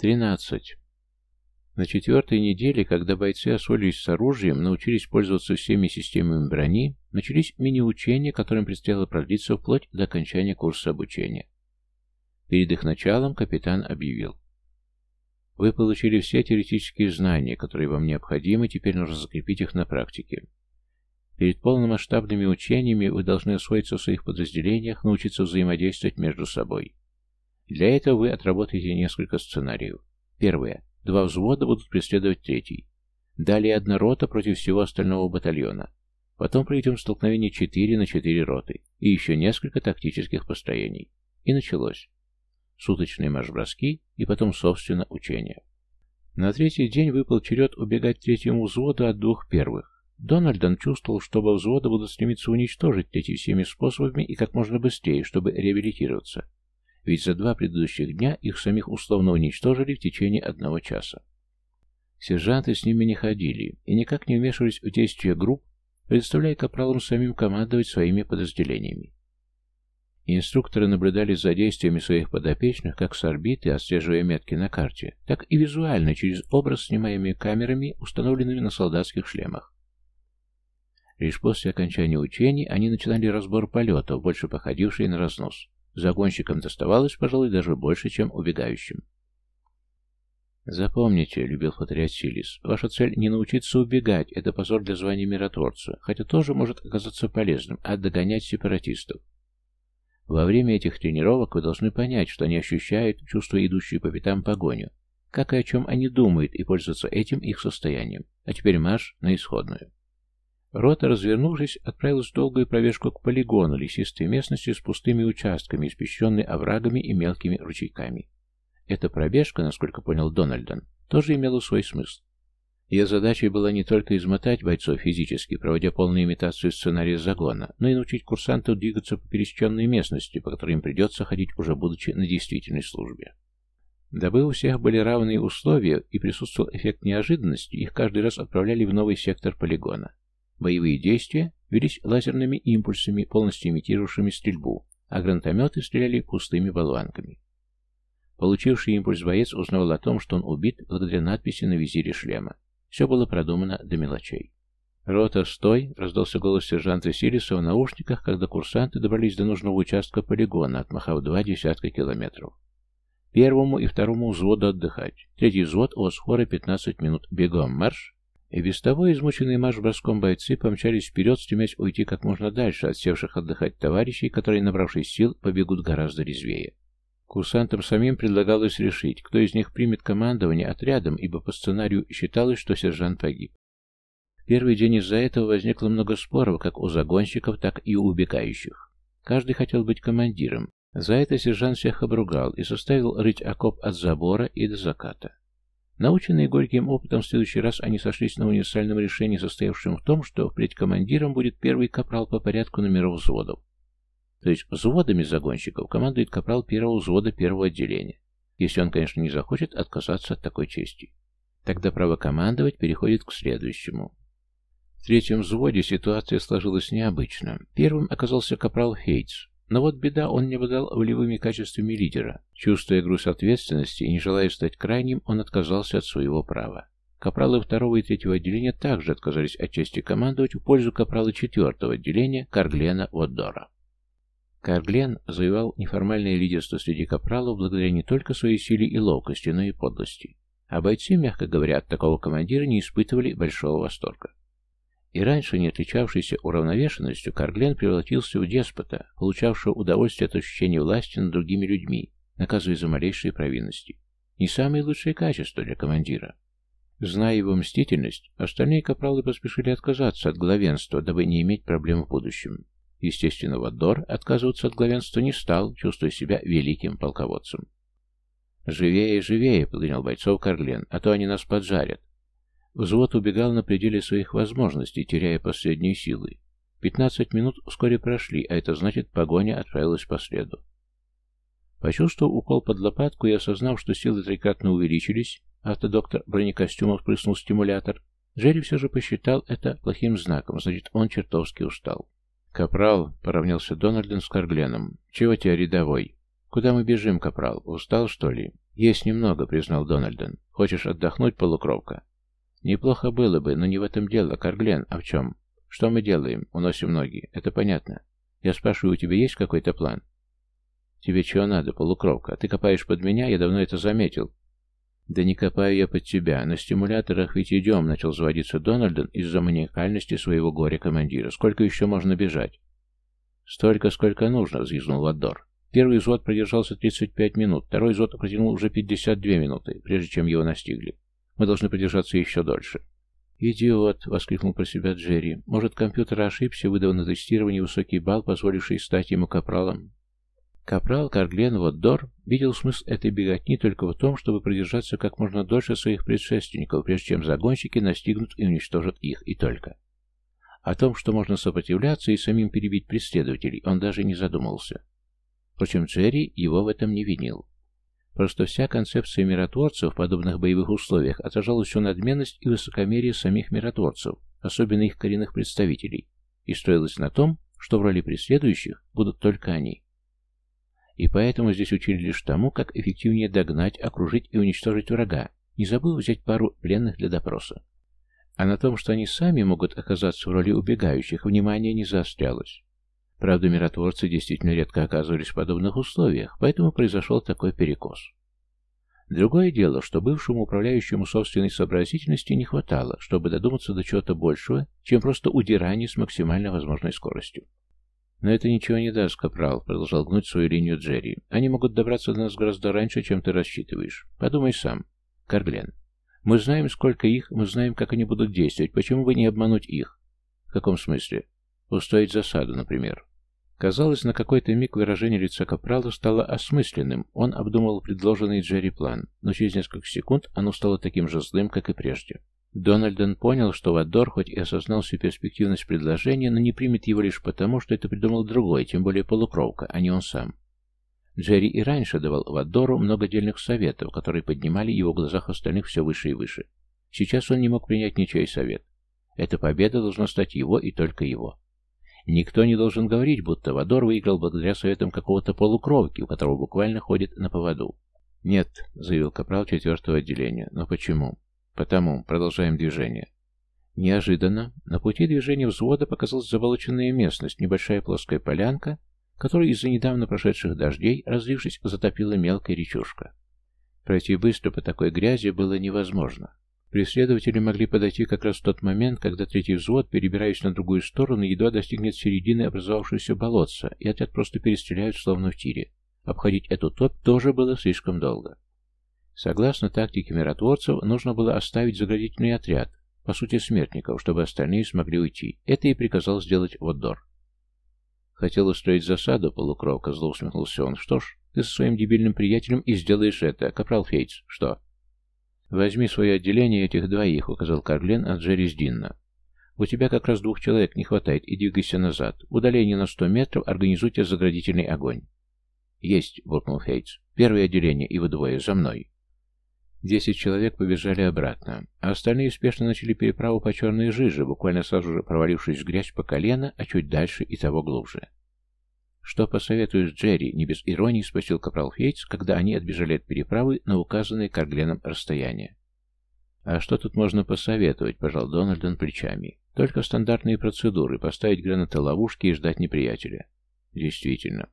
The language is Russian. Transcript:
Тринадцать. На четвертой неделе, когда бойцы освоились с оружием, научились пользоваться всеми системами брони, начались мини-учения, которым предстояло продлиться вплоть до окончания курса обучения. Перед их началом капитан объявил. Вы получили все теоретические знания, которые вам необходимы, теперь нужно закрепить их на практике. Перед полномасштабными учениями вы должны освоиться в своих подразделениях, научиться взаимодействовать между собой. Для этого вы отработаете несколько сценариев. Первое. Два взвода будут преследовать третий. Далее одна рота против всего остального батальона. Потом проведем столкновение 4 на 4 роты и еще несколько тактических построений. И началось. Суточные марш-броски и потом, собственно, учения. На третий день выпал черед убегать третьему взводу от двух первых. Дональдон чувствовал, что оба взвода будут стремиться уничтожить третий всеми способами и как можно быстрее, чтобы реабилитироваться ведь за два предыдущих дня их самих условно уничтожили в течение одного часа. Сержанты с ними не ходили и никак не вмешивались в действия групп, предоставляя капралам самим командовать своими подразделениями. Инструкторы наблюдали за действиями своих подопечных как с орбиты, отслеживая метки на карте, так и визуально через образ, снимаемый камерами, установленными на солдатских шлемах. Лишь после окончания учений они начинали разбор полетов, больше походивший на разнос. Загонщикам доставалось, пожалуй, даже больше, чем убегающим. Запомните, любил повторять Силис, ваша цель не научиться убегать, это позор для звания миротворца, хотя тоже может оказаться полезным, а догонять сепаратистов. Во время этих тренировок вы должны понять, что они ощущают, чувство идущие по пятам погоню, как и о чем они думают, и пользоваться этим их состоянием. А теперь марш на исходную. Рота, развернувшись, отправилась в долгую пробежку к полигону, лесистой местности с пустыми участками, испещренной оврагами и мелкими ручейками. Эта пробежка, насколько понял Дональдон, тоже имела свой смысл. Ее задачей была не только измотать бойцов физически, проводя полную имитацию сценария загона, но и научить курсантов двигаться по пересеченной местности, по которой им придется ходить уже будучи на действительной службе. Дабы у всех были равные условия и присутствовал эффект неожиданности, их каждый раз отправляли в новый сектор полигона. Боевые действия велись лазерными импульсами, полностью имитировавшими стрельбу, а гранатометы стреляли пустыми болванками. Получивший импульс боец узнавал о том, что он убит благодаря надписи на визире шлема. Все было продумано до мелочей. «Рота, стой!» — раздался голос сержанта Сириса в наушниках, когда курсанты добрались до нужного участка полигона, отмахав два десятка километров. Первому и второму взводу отдыхать. Третий взвод у Осфора 15 минут. Бегом марш! И без того измученные марш-броском бойцы помчались вперед, стремясь уйти как можно дальше от севших отдыхать товарищей, которые, набравшись сил, побегут гораздо резвее. Курсантам самим предлагалось решить, кто из них примет командование отрядом, ибо по сценарию считалось, что сержант погиб. Первый день из-за этого возникло много споров как у загонщиков, так и у убегающих. Каждый хотел быть командиром. За это сержант всех обругал и составил рыть окоп от забора и до заката. Наученные горьким опытом, в следующий раз они сошлись на универсальном решении, состоявшем в том, что впредь командиром будет первый капрал по порядку номеров взводов. То есть взводами загонщиков командует капрал первого взвода первого отделения, если он, конечно, не захочет отказаться от такой чести. Тогда право командовать переходит к следующему. В третьем взводе ситуация сложилась необычно. Первым оказался капрал Хейтс, но вот беда, он не обладал волевыми качествами лидера. Чувствуя груз ответственности и не желая стать крайним, он отказался от своего права. Капралы второго и третьего отделения также отказались от части командовать в пользу капрала четвертого отделения Карглена Воддора. Карглен завоевал неформальное лидерство среди капралов благодаря не только своей силе и ловкости, но и подлости. А бойцы, мягко говоря, от такого командира не испытывали большого восторга. И раньше не отличавшийся уравновешенностью, Карглен превратился в деспота, получавшего удовольствие от ощущения власти над другими людьми, наказывая за малейшие провинности. Не самые лучшие качества для командира. Зная его мстительность, остальные капралы поспешили отказаться от главенства, дабы не иметь проблем в будущем. Естественно, Ваддор отказываться от главенства не стал, чувствуя себя великим полководцем. «Живее, живее!» — подгонял бойцов Карлен, — «а то они нас поджарят. Взвод убегал на пределе своих возможностей, теряя последние силы. Пятнадцать минут вскоре прошли, а это значит, погоня отправилась по следу. Почувствовав укол под лопатку и осознав, что силы трикратно увеличились, автодоктор бронекостюмов прыснул стимулятор, Джерри все же посчитал это плохим знаком, значит, он чертовски устал. «Капрал», — поравнялся Дональден с Каргленом, — «чего тебе рядовой?» «Куда мы бежим, Капрал? Устал, что ли?» «Есть немного», — признал Дональден. «Хочешь отдохнуть, полукровка?» «Неплохо было бы, но не в этом дело. Карглен, а в чем? Что мы делаем? Уносим ноги. Это понятно. Я спрашиваю, у тебя есть какой-то план?» «Тебе чего надо, полукровка? Ты копаешь под меня? Я давно это заметил». «Да не копаю я под тебя. На стимуляторах ведь идем», — начал заводиться Дональден из-за маниакальности своего горя-командира. «Сколько еще можно бежать?» «Столько, сколько нужно», — взвизгнул Ваддор. Первый взвод продержался 35 минут, второй взвод протянул уже 52 минуты, прежде чем его настигли. Мы должны продержаться еще дольше. «Идиот!» — воскликнул про себя Джерри. «Может, компьютер ошибся, выдав на тестировании высокий балл, позволивший стать ему капралом?» Капрал Карглен Воддор видел смысл этой беготни только в том, чтобы продержаться как можно дольше своих предшественников, прежде чем загонщики настигнут и уничтожат их, и только. О том, что можно сопротивляться и самим перебить преследователей, он даже не задумался. Впрочем, Джерри его в этом не винил. Просто вся концепция миротворцев в подобных боевых условиях отражала всю надменность и высокомерие самих миротворцев, особенно их коренных представителей, и строилась на том, что в роли преследующих будут только они. И поэтому здесь учили лишь тому, как эффективнее догнать, окружить и уничтожить врага, не забыл взять пару пленных для допроса. А на том, что они сами могут оказаться в роли убегающих, внимание не заострялось. Правда, миротворцы действительно редко оказывались в подобных условиях, поэтому произошел такой перекос. Другое дело, что бывшему управляющему собственной сообразительности не хватало, чтобы додуматься до чего-то большего, чем просто удирание с максимально возможной скоростью. «Но это ничего не даст, Капрал», — продолжал гнуть свою линию Джерри. «Они могут добраться до нас гораздо раньше, чем ты рассчитываешь. Подумай сам. Карглен. Мы знаем, сколько их, мы знаем, как они будут действовать. Почему бы не обмануть их?» «В каком смысле?» «Устроить засаду, например». Казалось, на какой-то миг выражение лица Капрала стало осмысленным. Он обдумывал предложенный Джерри план, но через несколько секунд оно стало таким же злым, как и прежде. Дональден понял, что Вадор хоть и осознал всю перспективность предложения, но не примет его лишь потому, что это придумал другой, тем более полукровка, а не он сам. Джерри и раньше давал Вадору много дельных советов, которые поднимали его в глазах остальных все выше и выше. Сейчас он не мог принять ничей совет. Эта победа должна стать его и только его. Никто не должен говорить, будто Вадор выиграл благодаря советам какого-то полукровки, у которого буквально ходит на поводу. «Нет», — заявил капрал четвертого отделения. «Но почему?» «Потому. Продолжаем движение». Неожиданно на пути движения взвода показалась заболоченная местность, небольшая плоская полянка, которую из-за недавно прошедших дождей, разлившись, затопила мелкая речушка. Пройти быстро по такой грязи было невозможно. Преследователи могли подойти как раз в тот момент, когда третий взвод, перебираясь на другую сторону, едва достигнет середины образовавшегося болотца, и отряд просто перестреляют, словно в тире. Обходить эту топь тоже было слишком долго. Согласно тактике миротворцев, нужно было оставить заградительный отряд, по сути смертников, чтобы остальные смогли уйти. Это и приказал сделать Воддор. Хотел устроить засаду, полукровка, зло усмехнулся он. Что ж, ты со своим дебильным приятелем и сделаешь это. Капрал Фейтс, что? «Возьми свое отделение этих двоих», — указал Карглен от Джерри Динна. «У тебя как раз двух человек не хватает, и двигайся назад. Удаление на сто метров, организуйте заградительный огонь». «Есть», — буркнул Хейтс. «Первое отделение, и вы двое, за мной». Десять человек побежали обратно, а остальные успешно начали переправу по черной жиже, буквально сразу же провалившись в грязь по колено, а чуть дальше и того глубже. «Что посоветуешь Джерри?» — не без иронии спросил капрал Фейтс, когда они отбежали от переправы на указанное Каргленом расстояние. «А что тут можно посоветовать?» — пожал Дональдон плечами. «Только стандартные процедуры — поставить гранаты ловушки и ждать неприятеля». «Действительно.